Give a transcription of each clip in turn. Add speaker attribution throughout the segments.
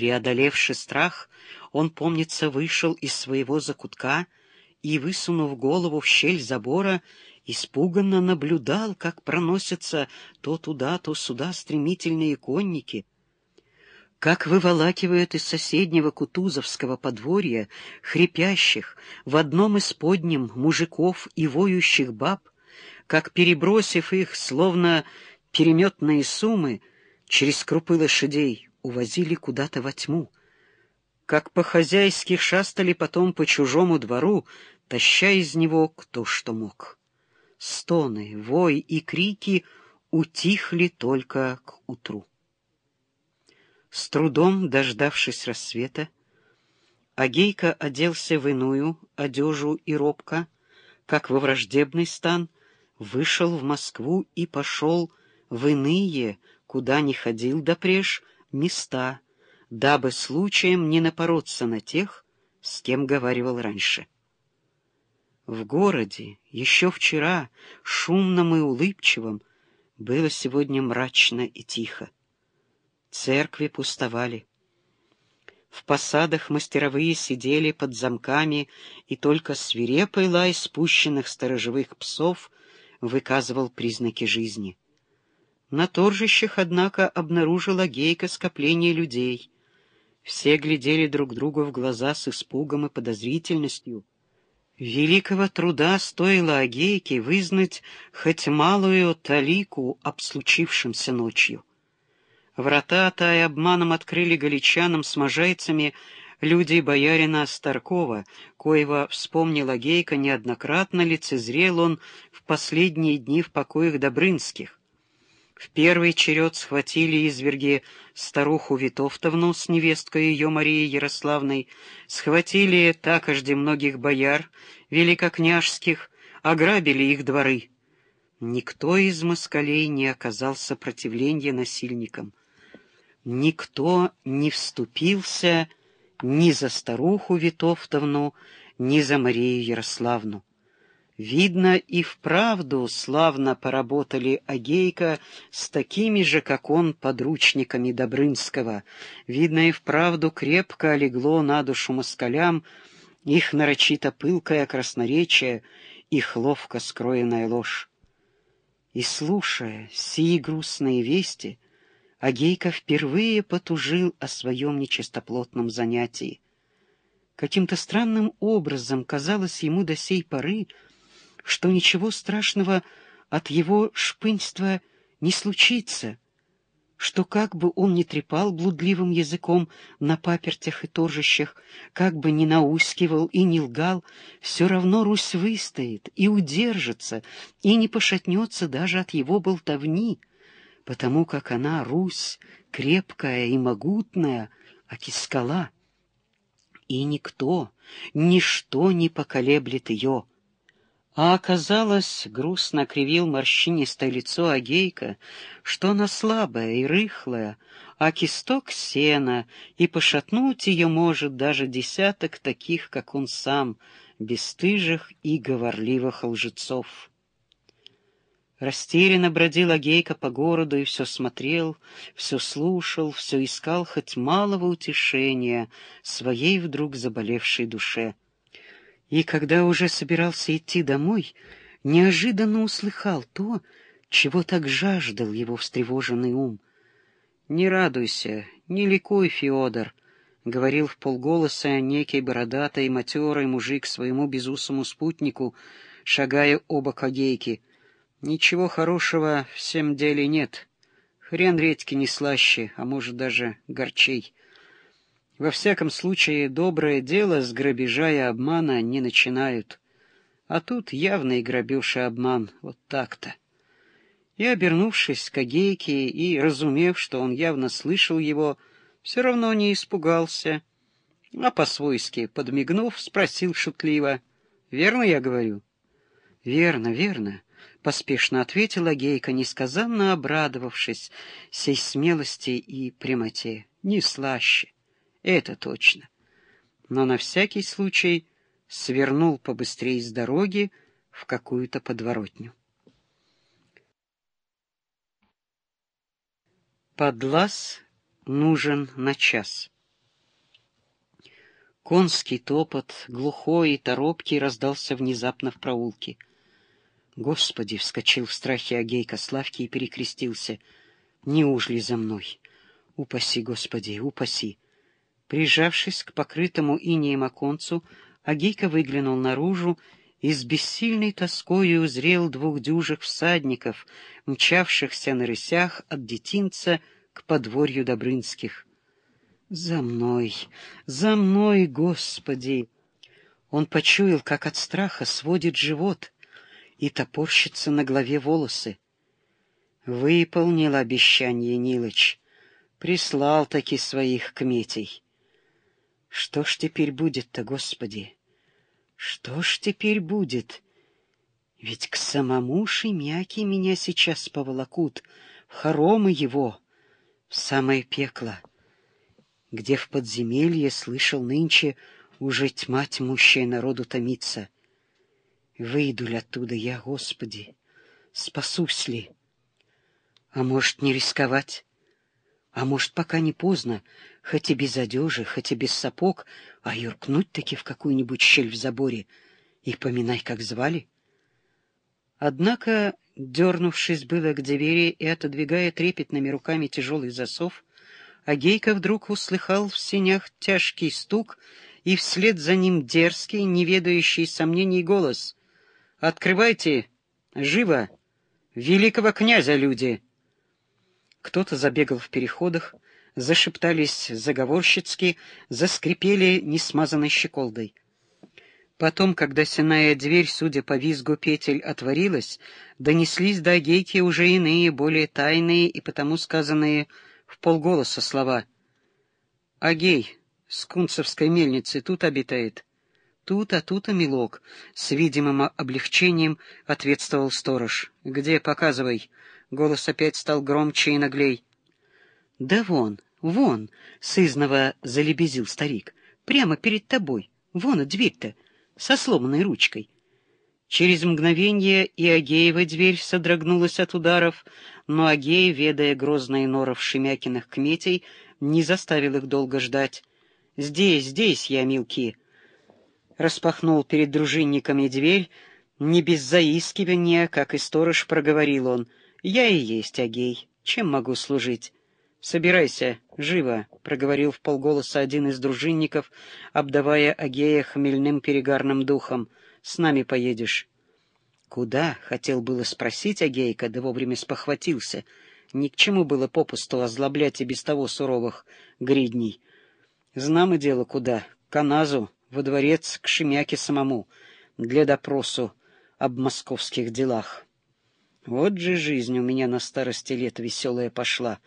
Speaker 1: Преодолевший страх, он, помнится, вышел из своего закутка и, высунув голову в щель забора, испуганно наблюдал, как проносятся то туда, то сюда стремительные конники, как выволакивают из соседнего Кутузовского подворья хрипящих в одном из подним мужиков и воющих баб, как, перебросив их, словно переметные суммы, через крупы лошадей увозили куда-то во тьму, как по-хозяйски шастали потом по чужому двору, таща из него кто что мог. Стоны, вой и крики утихли только к утру. С трудом дождавшись рассвета, Агейка оделся в иную одежу и робко, как во враждебный стан, вышел в Москву и пошел в иные, куда не ходил допреж, места, дабы случаем не напороться на тех, с кем говаривал раньше. В городе, еще вчера, шумном и улыбчивом, было сегодня мрачно и тихо. Церкви пустовали. В посадах мастеровые сидели под замками, и только свирепый лай спущенных сторожевых псов выказывал признаки жизни. На торжищах, однако, обнаружила гейка скопление людей. Все глядели друг другу в глаза с испугом и подозрительностью. Великого труда стоило Агейке вызнать хоть малую талику об случившемся ночью. Врата тая обманом открыли галичанам с можайцами люди боярина Старкова, коего, вспомнила Гейка, неоднократно лицезрел он в последние дни в покоях Добрынских. В первый черед схватили изверги старуху Витовтовну с невесткой ее Марией Ярославной, схватили такожди многих бояр великокняжских, ограбили их дворы. Никто из москалей не оказал сопротивления насильникам никто не вступился ни за старуху Витовтовну, ни за Марию Ярославну. Видно, и вправду славно поработали Агейка с такими же, как он, подручниками Добрынского. Видно, и вправду крепко легло на душу москалям их нарочито пылкое красноречие, их ловко скроенная ложь. И, слушая сии грустные вести, Агейка впервые потужил о своем нечистоплотном занятии. Каким-то странным образом казалось ему до сей поры, что ничего страшного от его шпынства не случится, что как бы он ни трепал блудливым языком на папертях и торжищах, как бы ни наускивал и не лгал, все равно Русь выстоит и удержится, и не пошатнется даже от его болтовни — потому как она, Русь, крепкая и могутная, аки скала. И никто, ничто не поколеблет ее. А оказалось, грустно кривил морщинистое лицо Агейка, что она слабая и рыхлая, а кисток сена, и пошатнуть ее может даже десяток таких, как он сам, бесстыжих и говорливых лжецов. Растерянно бродил Агейка по городу и все смотрел, все слушал, все искал хоть малого утешения своей вдруг заболевшей душе. И когда уже собирался идти домой, неожиданно услыхал то, чего так жаждал его встревоженный ум. «Не радуйся, не ликуй, Феодор», — говорил в полголоса некий бородатый матерый мужик своему безусому спутнику, шагая оба Агейки — Ничего хорошего в всем деле нет. Хрен редьки не слаще, а может даже горчей. Во всяком случае, доброе дело с грабежа и обмана не начинают. А тут явный грабеж и обман, вот так-то. И, обернувшись к Агейке и разумев, что он явно слышал его, все равно не испугался, а по-свойски, подмигнув, спросил шутливо, «Верно я говорю?» «Верно, верно». — поспешно ответила Гейка, несказанно обрадовавшись сей смелости и прямоте. — Не слаще. Это точно. Но на всякий случай свернул побыстрее с дороги в какую-то подворотню. Подлаз нужен на час. Конский топот, глухой и торопкий, раздался внезапно в проулке. «Господи!» — вскочил в страхе Агейка Славки и перекрестился. «Неужели за мной? Упаси, Господи, упаси!» Прижавшись к покрытому инеем оконцу, Агейка выглянул наружу и с бессильной тоскою узрел двух дюжих всадников, мчавшихся на рысях от детинца к подворью Добрынских. «За мной! За мной, Господи!» Он почуял, как от страха сводит живот и топорщится на голове волосы. Выполнил обещание Нилыч, прислал таки своих кметей. Что ж теперь будет-то, Господи? Что ж теперь будет? Ведь к самому Шемяке меня сейчас поволокут, в хоромы его, в самое пекло где в подземелье слышал нынче уже тьма тьмущая народу томится. Выйду ли оттуда я, Господи, спасусь ли? А может, не рисковать? А может, пока не поздно, хоть и без одежи, хоть и без сапог, а юркнуть-таки в какую-нибудь щель в заборе и поминай, как звали? Однако, дернувшись было к двери и отодвигая трепетными руками тяжелый засов, а Гейка вдруг услыхал в сенях тяжкий стук и вслед за ним дерзкий, неведающий сомнений голос. «Открывайте! Живо! Великого князя люди!» Кто-то забегал в переходах, зашептались заговорщицки, заскрипели несмазанной щеколдой. Потом, когда сеная дверь, судя по визгу петель, отворилась, донеслись до Агейки уже иные, более тайные и потому сказанные в полголоса слова. «Агей, с кунцевской мельницы, тут обитает». «Тут, а тут, а милок», — с видимым облегчением ответствовал сторож. «Где, показывай». Голос опять стал громче и наглей. «Да вон, вон», — сызново залебезил старик. «Прямо перед тобой. Вон, дверь-то, со сломанной ручкой». Через мгновение и Агеева дверь содрогнулась от ударов, но Агеев, ведая грозные норов Шемякиных кметей, не заставил их долго ждать. «Здесь, здесь я, милки!» Распахнул перед дружинниками дверь, не без заискивания, как и сторож проговорил он. «Я и есть Агей. Чем могу служить?» «Собирайся, живо!» — проговорил в полголоса один из дружинников, обдавая Агея хмельным перегарным духом — с нами поедешь. Куда? Хотел было спросить Агейка, да вовремя спохватился. Ни к чему было попусту озлоблять и без того суровых гридней. Знамо дело куда. К Аназу, во дворец, к Шемяке самому, для допросу об московских делах. Вот же жизнь у меня на старости лет веселая пошла.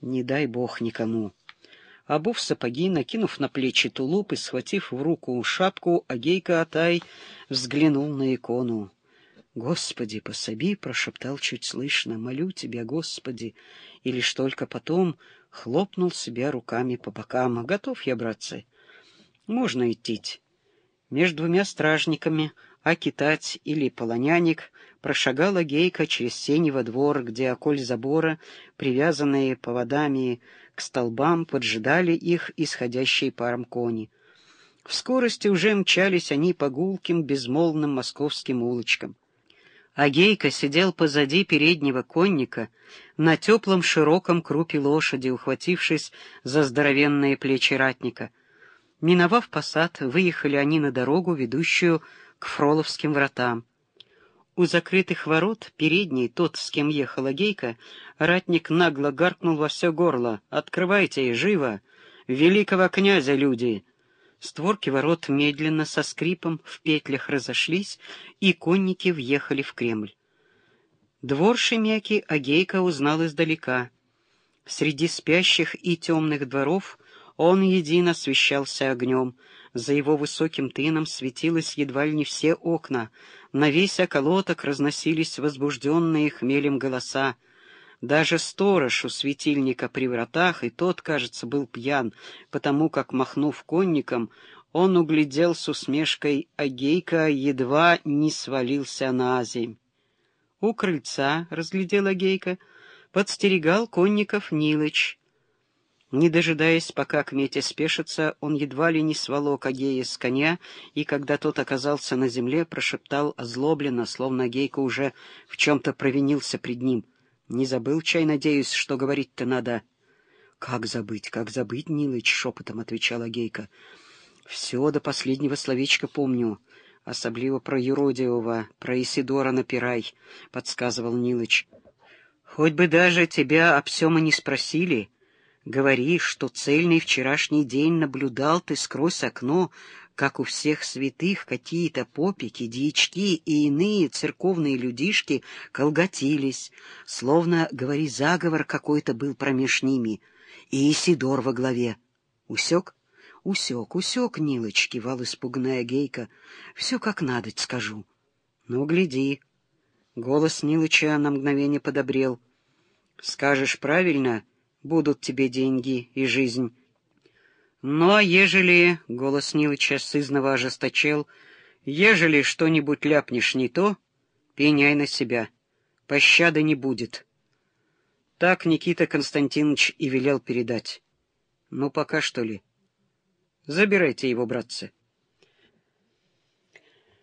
Speaker 1: Не дай бог никому. Обув сапоги, накинув на плечи тулуп и схватив в руку шапку, Агейка Атай взглянул на икону. «Господи, пособи!» — прошептал чуть слышно. «Молю тебя, Господи!» И лишь только потом хлопнул себя руками по бокам. «Готов я, братцы?» «Можно идти». Между двумя стражниками, а китать или полоняник, прошагала гейка через сени во двор, где околь забора, привязанные поводами к столбам, поджидали их исходящие паром кони. В скорости уже мчались они по гулким, безмолвным московским улочкам. А Гейка сидел позади переднего конника на теплом широком крупе лошади, ухватившись за здоровенные плечи ратника. Миновав посад, выехали они на дорогу, ведущую к Фроловским вратам. У закрытых ворот передний, тот, с кем ехала Гейка, ратник нагло гаркнул во все горло. «Открывайте, живо! Великого князя люди!» Створки ворот медленно, со скрипом, в петлях разошлись, и конники въехали в Кремль. Двор Шемяки Агейка узнал издалека. Среди спящих и темных дворов он един освещался огнем. За его высоким тыном светилось едва ли не все окна. На весь околоток разносились возбужденные хмелем голоса. Даже сторож у светильника при вратах, и тот, кажется, был пьян, потому как, махнув конником, он углядел с усмешкой Агейка, едва не свалился на земь. У крыльца, разглядел Агейка, подстерегал конников Нилыч — Не дожидаясь, пока Кметя спешится, он едва ли не сволок Агея с коня, и, когда тот оказался на земле, прошептал озлобленно, словно Агейка уже в чем-то провинился пред ним. «Не забыл, чай, надеюсь, что говорить-то надо?» «Как забыть, как забыть, Нилыч?» — шепотом отвечала Агейка. «Все до последнего словечка помню, особливо про Юродиева, про Исидора напирай», — подсказывал Нилыч. «Хоть бы даже тебя об всем и не спросили». Говори, что цельный вчерашний день наблюдал ты сквозь окно, как у всех святых какие-то попики, дьячки и иные церковные людишки колготились, словно, говори, заговор какой-то был промеж ними, и Исидор во главе. Усек? Усек, усек, Нилыч, кивал испуганная гейка. Все как надо, скажу. Ну, гляди. Голос Нилыча на мгновение подобрел. Скажешь правильно — будут тебе деньги и жизнь. А ежели, — голос Нилыча сызново ожесточел, — ежели что-нибудь ляпнешь не то, пеняй на себя, пощады не будет. Так Никита Константинович и велел передать. Ну, пока что ли. Забирайте его, братцы.